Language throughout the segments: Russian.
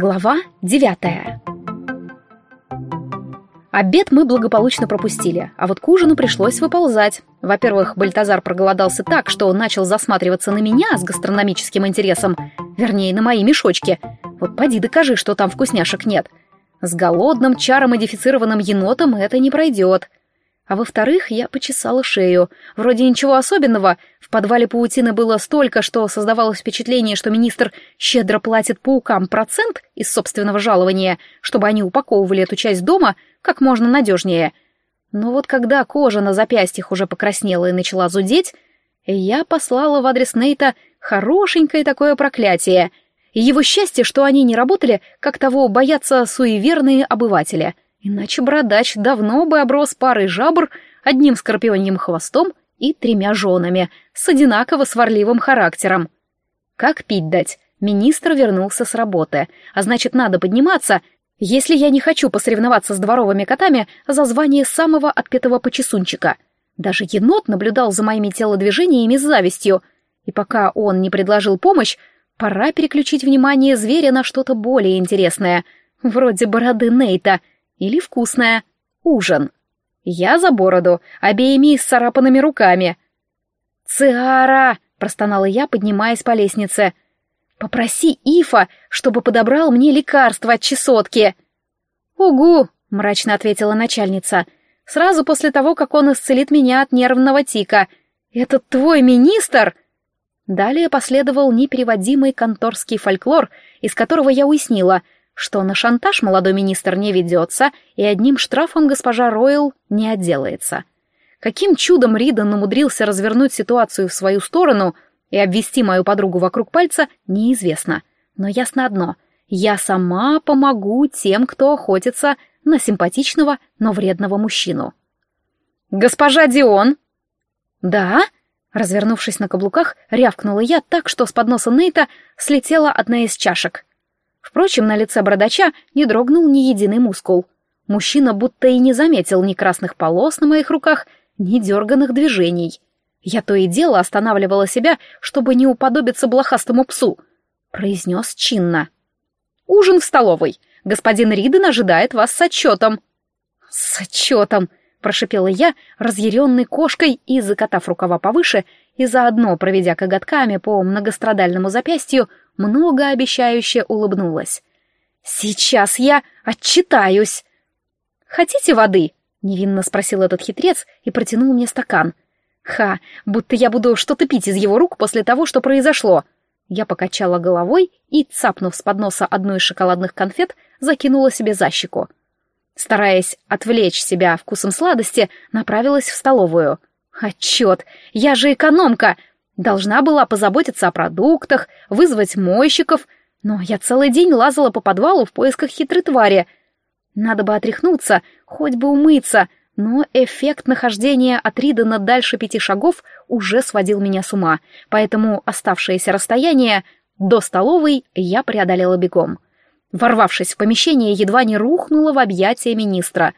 Глава девятая Обед мы благополучно пропустили, а вот к ужину пришлось выползать. Во-первых, Бальтазар проголодался так, что начал засматриваться на меня с гастрономическим интересом, вернее, на мои мешочки. Вот поди докажи, что там вкусняшек нет. С голодным, чаромодифицированным енотом это не пройдет. А во-вторых, я почесала шею. Вроде ничего особенного. В подвале паутины было столько, что создавалось впечатление, что министр щедро платит паукам процент из собственного жалования, чтобы они упаковывали эту часть дома как можно надежнее. Но вот когда кожа на запястьях уже покраснела и начала зудеть, я послала в адрес Нейта хорошенькое такое проклятие. И его счастье, что они не работали, как того боятся суеверные обыватели — Иначе бородач давно бы оброс парой жабр, одним скорпионьим хвостом и тремя женами, с одинаково сварливым характером. Как пить дать? Министр вернулся с работы, а значит, надо подниматься, если я не хочу посоревноваться с дворовыми котами за звание самого отпетого почесунчика. Даже енот наблюдал за моими телодвижениями с завистью, и пока он не предложил помощь, пора переключить внимание зверя на что-то более интересное, вроде бороды Нейта — или вкусное. Ужин. Я за бороду, обеими с царапанными руками. «Циара!» — простонала я, поднимаясь по лестнице. «Попроси Ифа, чтобы подобрал мне лекарство от чесотки». «Угу!» — мрачно ответила начальница. «Сразу после того, как он исцелит меня от нервного тика. Этот твой министр?» Далее последовал непереводимый конторский фольклор, из которого я уяснила — что на шантаж молодой министр не ведется, и одним штрафом госпожа Ройл не отделается. Каким чудом Ридан умудрился развернуть ситуацию в свою сторону и обвести мою подругу вокруг пальца, неизвестно. Но ясно одно — я сама помогу тем, кто охотится на симпатичного, но вредного мужчину. «Госпожа Дион!» «Да?» Развернувшись на каблуках, рявкнула я так, что с подноса Нейта слетела одна из чашек — Впрочем, на лице бородача не дрогнул ни единый мускул. Мужчина будто и не заметил ни красных полос на моих руках, ни дерганных движений. Я то и дело останавливала себя, чтобы не уподобиться блохастому псу. Произнес чинно. «Ужин в столовой. Господин Риден ожидает вас с отчетом». «С отчетом!» — прошипела я, разъяренной кошкой и, закатав рукава повыше, и заодно проведя коготками по многострадальному запястью, многообещающе улыбнулась. «Сейчас я отчитаюсь!» «Хотите воды?» — невинно спросил этот хитрец и протянул мне стакан. «Ха, будто я буду что-то пить из его рук после того, что произошло!» Я покачала головой и, цапнув с подноса одну из шоколадных конфет, закинула себе за щеку. Стараясь отвлечь себя вкусом сладости, направилась в столовую. «Отчет! Я же экономка! Должна была позаботиться о продуктах, вызвать мойщиков, но я целый день лазала по подвалу в поисках хитрой твари. Надо бы отряхнуться, хоть бы умыться, но эффект нахождения от Ридана дальше пяти шагов уже сводил меня с ума, поэтому оставшееся расстояние до столовой я преодолела бегом. Ворвавшись в помещение, едва не рухнула в объятия министра.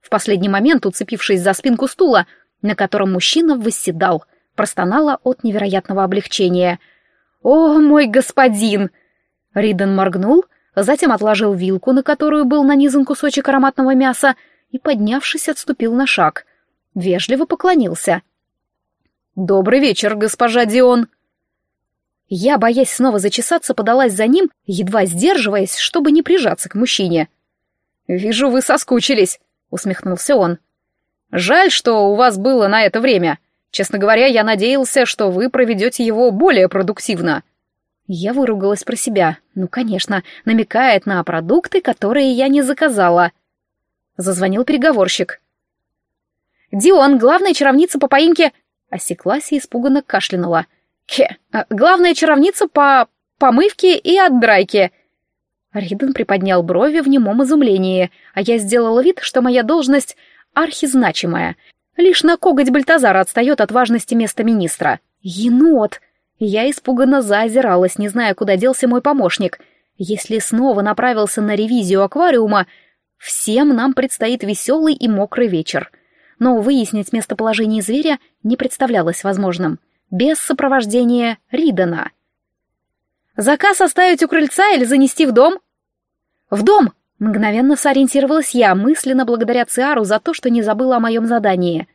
В последний момент, уцепившись за спинку стула, на котором мужчина восседал — простонала от невероятного облегчения. «О, мой господин!» Риден моргнул, затем отложил вилку, на которую был нанизан кусочек ароматного мяса, и, поднявшись, отступил на шаг. Вежливо поклонился. «Добрый вечер, госпожа Дион!» Я, боясь снова зачесаться, подалась за ним, едва сдерживаясь, чтобы не прижаться к мужчине. «Вижу, вы соскучились», — усмехнулся он. «Жаль, что у вас было на это время. Честно говоря, я надеялся, что вы проведете его более продуктивно». Я выругалась про себя. Ну, конечно, намекает на продукты, которые я не заказала. Зазвонил переговорщик. «Дион, главная чаровница по поимке...» Осеклась и испуганно кашлянула. «Хе, а, главная чаровница по помывке и отдрайке». Риден приподнял брови в немом изумлении, а я сделала вид, что моя должность архизначимая, Лишь на коготь Бальтазара отстает от важности места министра. Енот! Я испуганно заозиралась, не зная, куда делся мой помощник. Если снова направился на ревизию аквариума, всем нам предстоит веселый и мокрый вечер. Но выяснить местоположение зверя не представлялось возможным. Без сопровождения Ридана. «Заказ оставить у крыльца или занести в дом?» «В дом!» — мгновенно сориентировалась я, мысленно благодаря Циару за то, что не забыла о моем задании.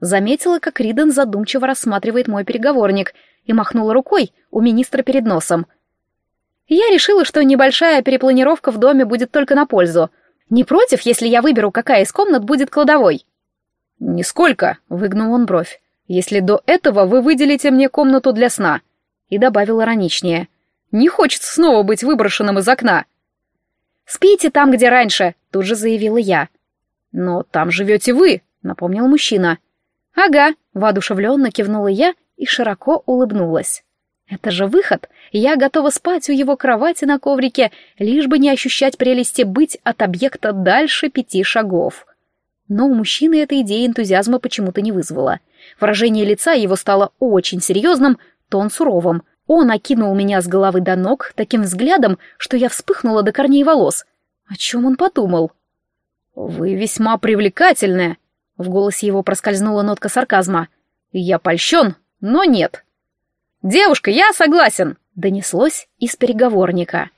Заметила, как Риден задумчиво рассматривает мой переговорник и махнула рукой у министра перед носом. Я решила, что небольшая перепланировка в доме будет только на пользу. Не против, если я выберу, какая из комнат будет кладовой? «Нисколько», — выгнул он бровь, «если до этого вы выделите мне комнату для сна». И добавил ироничнее. «Не хочется снова быть выброшенным из окна». «Спите там, где раньше», — тут же заявила я. «Но там живете вы», — напомнил мужчина. «Ага», — воодушевленно кивнула я и широко улыбнулась. «Это же выход! Я готова спать у его кровати на коврике, лишь бы не ощущать прелести быть от объекта дальше пяти шагов». Но у мужчины эта идея энтузиазма почему-то не вызвала. Выражение лица его стало очень серьезным, тон суровым. Он окинул меня с головы до ног таким взглядом, что я вспыхнула до корней волос. О чем он подумал? «Вы весьма привлекательная», — в голосе его проскользнула нотка сарказма. «Я польщен, но нет». «Девушка, я согласен», — донеслось из переговорника.